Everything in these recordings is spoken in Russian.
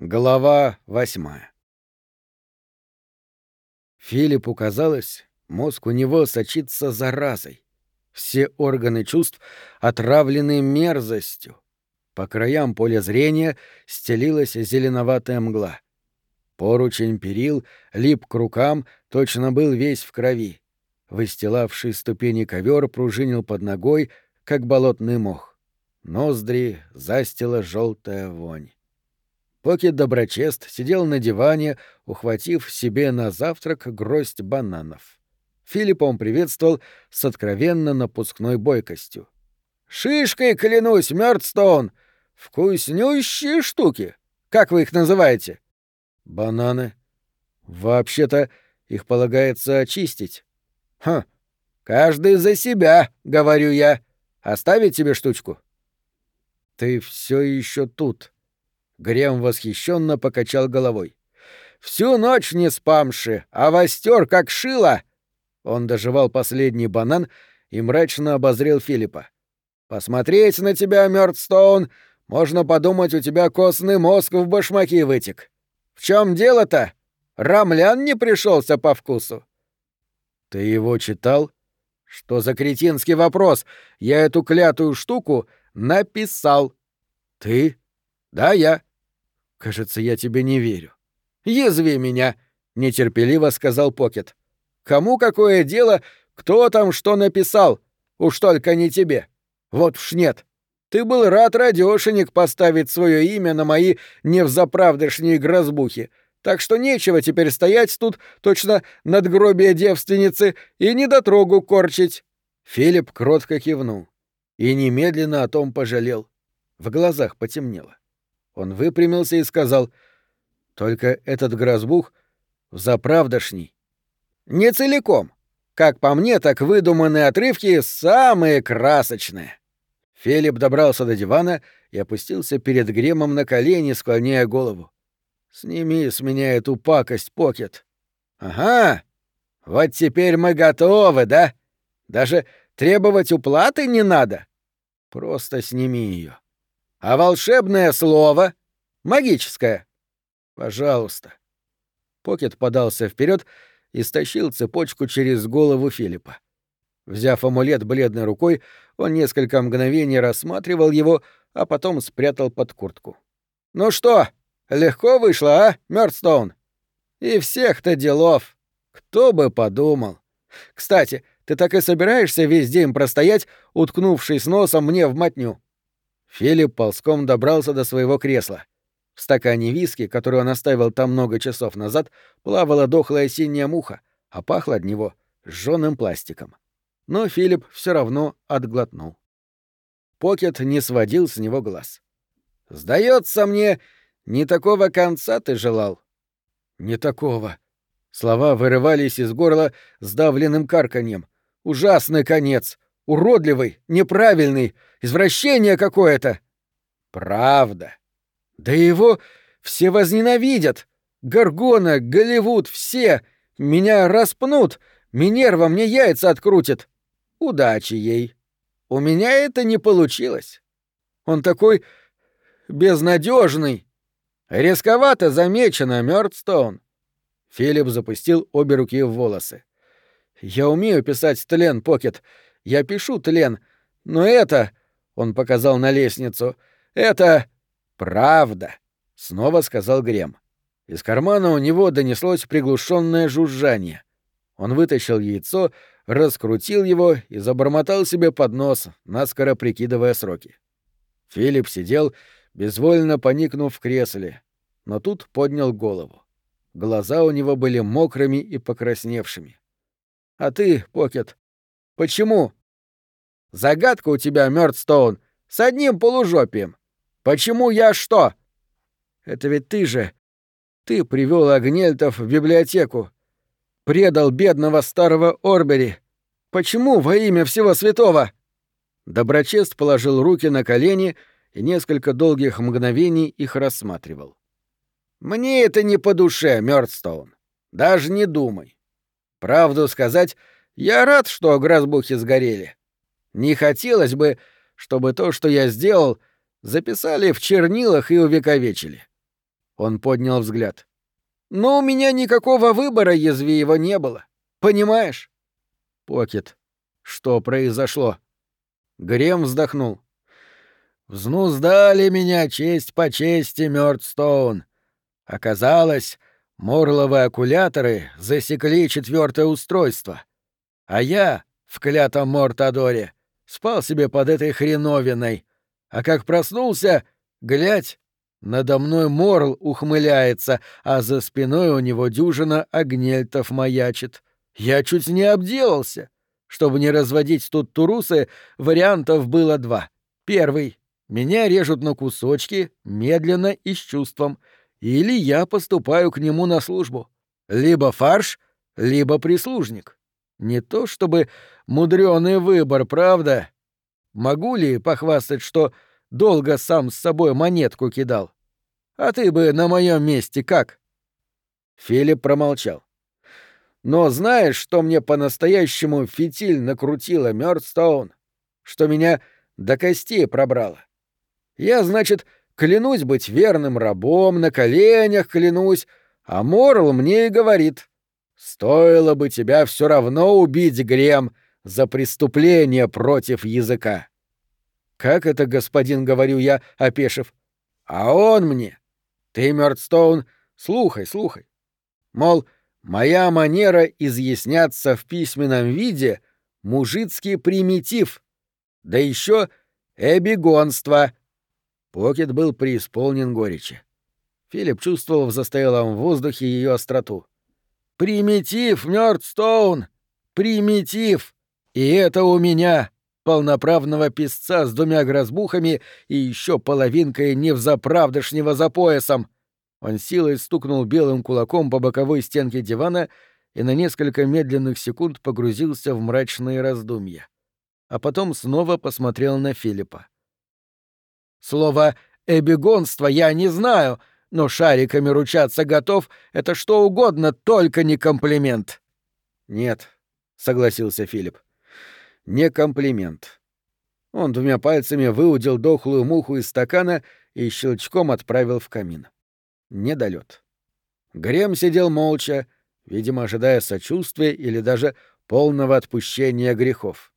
Глава восьмая Филиппу казалось, мозг у него сочится заразой. Все органы чувств отравлены мерзостью. По краям поля зрения стелилась зеленоватая мгла. Поручень перил лип к рукам, точно был весь в крови. Выстилавший ступени ковер пружинил под ногой, как болотный мох. Ноздри застила желтая вонь. Покет Доброчест сидел на диване, ухватив себе на завтрак гроздь бананов. Филиппа он приветствовал с откровенно напускной бойкостью. «Шишкой, клянусь, Мёрдстоун! Вкуснющие штуки! Как вы их называете?» «Бананы. Вообще-то их полагается очистить». «Хм, каждый за себя, — говорю я. Оставить тебе штучку?» «Ты все еще тут», Грем восхищенно покачал головой. «Всю ночь не спамши, а востер как шило!» Он доживал последний банан и мрачно обозрел Филиппа. «Посмотреть на тебя, Мёрдстоун, можно подумать, у тебя костный мозг в башмаки вытек. В чем дело-то? Рамлян не пришелся по вкусу». «Ты его читал?» «Что за кретинский вопрос? Я эту клятую штуку написал». «Ты?» «Да, я». «Кажется, я тебе не верю». «Язви меня», — нетерпеливо сказал Покет. «Кому какое дело, кто там что написал? Уж только не тебе. Вот уж нет. Ты был рад, радёшенек, поставить свое имя на мои невзаправдышние грозбухи, так что нечего теперь стоять тут точно над гробие девственницы и недотрогу корчить». Филипп кротко кивнул и немедленно о том пожалел. В глазах потемнело. Он выпрямился и сказал, «Только этот грозбух заправдошний». «Не целиком. Как по мне, так выдуманные отрывки самые красочные». Филипп добрался до дивана и опустился перед Гремом на колени, склоняя голову. «Сними с меня эту пакость, Покет». «Ага, вот теперь мы готовы, да? Даже требовать уплаты не надо. Просто сними ее. А волшебное слово? Магическое? Пожалуйста. Покет подался вперед и стащил цепочку через голову Филиппа. Взяв амулет бледной рукой, он несколько мгновений рассматривал его, а потом спрятал под куртку. «Ну что, легко вышло, а, Мёрдстоун? И всех-то делов. Кто бы подумал. Кстати, ты так и собираешься весь день простоять, уткнувшись носом мне в мотню?» Филипп ползком добрался до своего кресла. В стакане виски, который он оставил там много часов назад, плавала дохлая синяя муха, а пахло от него сжёным пластиком. Но Филипп все равно отглотнул. Покет не сводил с него глаз. Сдается мне, не такого конца ты желал. Не такого. Слова вырывались из горла сдавленным карканьем. Ужасный конец, уродливый, неправильный, извращение какое-то. Правда. Да его все возненавидят. Гаргона, Голливуд, все. Меня распнут. Минерва мне яйца открутит. Удачи ей. У меня это не получилось. Он такой безнадежный. Рисковато замечено, Мёрдстоун. Филипп запустил обе руки в волосы. Я умею писать тлен, Покет. Я пишу тлен. Но это, он показал на лестницу, это правда, снова сказал Грем. Из кармана у него донеслось приглушенное жужжание. Он вытащил яйцо, раскрутил его и забормотал себе под нос, наскоро прикидывая сроки. Филипп сидел, безвольно поникнув в кресле, но тут поднял голову. Глаза у него были мокрыми и покрасневшими. «А ты, Покет, Почему? Загадка у тебя, Мёрдстоун, с одним полужопием. Почему я что? Это ведь ты же. Ты привел Агнельтов в библиотеку. Предал бедного старого Орбери. Почему во имя всего святого? Доброчест положил руки на колени и несколько долгих мгновений их рассматривал. Мне это не по душе, Мёрдстоун. Даже не думай. Правду сказать, я рад, что грозбухи сгорели. Не хотелось бы, чтобы то, что я сделал, записали в чернилах и увековечили. Он поднял взгляд. «Но у меня никакого выбора, язви его не было. Понимаешь?» «Покет, что произошло?» Грем вздохнул. «Взнуздали меня честь по чести, Мёрдстоун. Оказалось, морловые окуляторы засекли четвертое устройство. А я в клятом Мортадоре спал себе под этой хреновиной. А как проснулся, глядь, надо мной Морл ухмыляется, а за спиной у него дюжина огнельтов маячит. Я чуть не обделался. Чтобы не разводить тут турусы, вариантов было два. Первый — меня режут на кусочки, медленно и с чувством. Или я поступаю к нему на службу. Либо фарш, либо прислужник. Не то чтобы мудрёный выбор, правда? Могу ли похвастать, что долго сам с собой монетку кидал? А ты бы на моем месте как? Филипп промолчал. Но знаешь, что мне по-настоящему фитиль накрутило, Мёрдстоун? Что меня до костей пробрало? Я, значит, клянусь быть верным рабом, на коленях клянусь, а Морл мне и говорит. Стоило бы тебя все равно убить, Грем, за преступление против языка. Как это, господин, говорю я, опешив? А он мне. Ты, Мёрдстоун, слухай, слухай. Мол, Моя манера изъясняться в письменном виде — мужицкий примитив, да еще эбигонство. Покет был преисполнен горечи. Филипп чувствовал в застоялом воздухе ее остроту. «Примитив, Мёрдстоун! Примитив! И это у меня, полноправного писца с двумя грозбухами и еще половинкой невзаправдышнего за поясом. Он силой стукнул белым кулаком по боковой стенке дивана и на несколько медленных секунд погрузился в мрачные раздумья. А потом снова посмотрел на Филиппа. «Слово «эбигонство» я не знаю, но шариками ручаться готов — это что угодно, только не комплимент». «Нет», — согласился Филипп, — «не комплимент». Он двумя пальцами выудил дохлую муху из стакана и щелчком отправил в камин недолет. Грем сидел молча, видимо, ожидая сочувствия или даже полного отпущения грехов.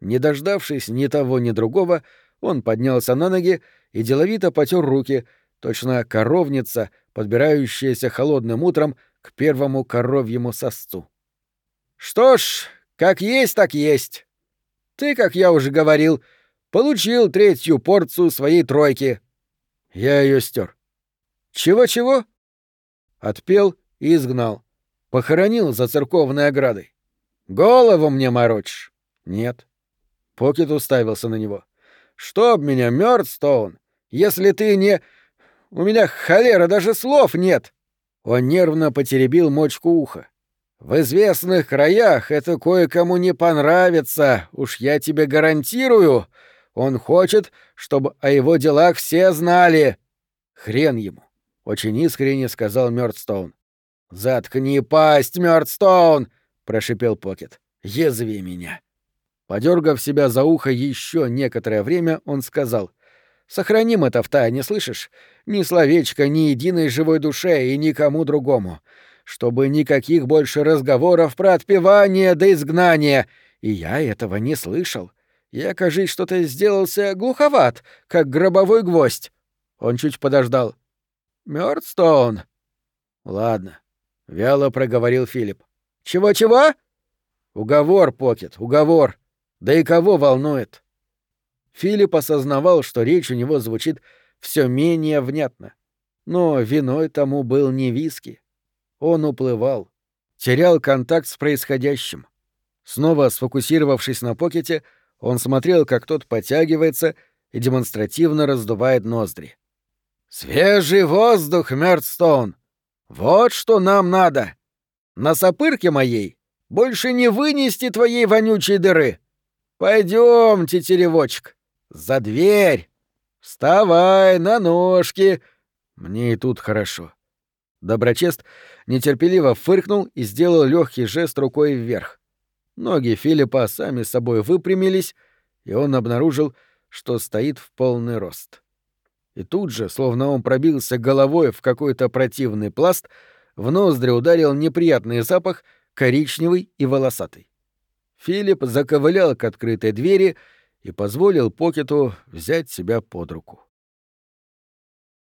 Не дождавшись ни того, ни другого, он поднялся на ноги и деловито потер руки, точно коровница, подбирающаяся холодным утром к первому коровьему сосцу. «Что ж, как есть, так есть. Ты, как я уже говорил, получил третью порцию своей тройки. Я ее стер. Чего-чего? Отпел и изгнал. Похоронил за церковной оградой. Голову мне морочишь? Нет. Покет уставился на него. Чтоб меня, Мёрдстоун, если ты не... У меня холера, даже слов нет. Он нервно потеребил мочку уха. В известных краях это кое-кому не понравится, уж я тебе гарантирую. Он хочет, чтобы о его делах все знали. Хрен ему очень искренне сказал Мёрдстоун. «Заткни пасть, Мёрдстоун!» — прошипел Покет. «Язви меня!» Подергав себя за ухо еще некоторое время, он сказал. «Сохраним это в тайне, слышишь? Ни словечка ни единой живой душе и никому другому. Чтобы никаких больше разговоров про отпевание до изгнания. И я этого не слышал. Я, кажись, что-то сделался глуховат, как гробовой гвоздь». Он чуть подождал. Мёрдстоун. Ладно, вяло проговорил Филипп. Чего-чего? Уговор, Покет, уговор. Да и кого волнует? Филипп осознавал, что речь у него звучит все менее внятно. Но виной тому был не виски. Он уплывал, терял контакт с происходящим. Снова сфокусировавшись на Покете, он смотрел, как тот подтягивается и демонстративно раздувает ноздри. «Свежий воздух, Мёрдстоун! Вот что нам надо! На сопырке моей больше не вынести твоей вонючей дыры! Пойдем, тетеревочек, за дверь! Вставай на ножки! Мне и тут хорошо!» Доброчест нетерпеливо фыркнул и сделал легкий жест рукой вверх. Ноги Филиппа сами собой выпрямились, и он обнаружил, что стоит в полный рост. И тут же, словно он пробился головой в какой-то противный пласт, в ноздри ударил неприятный запах, коричневый и волосатый. Филипп заковылял к открытой двери и позволил Покету взять себя под руку.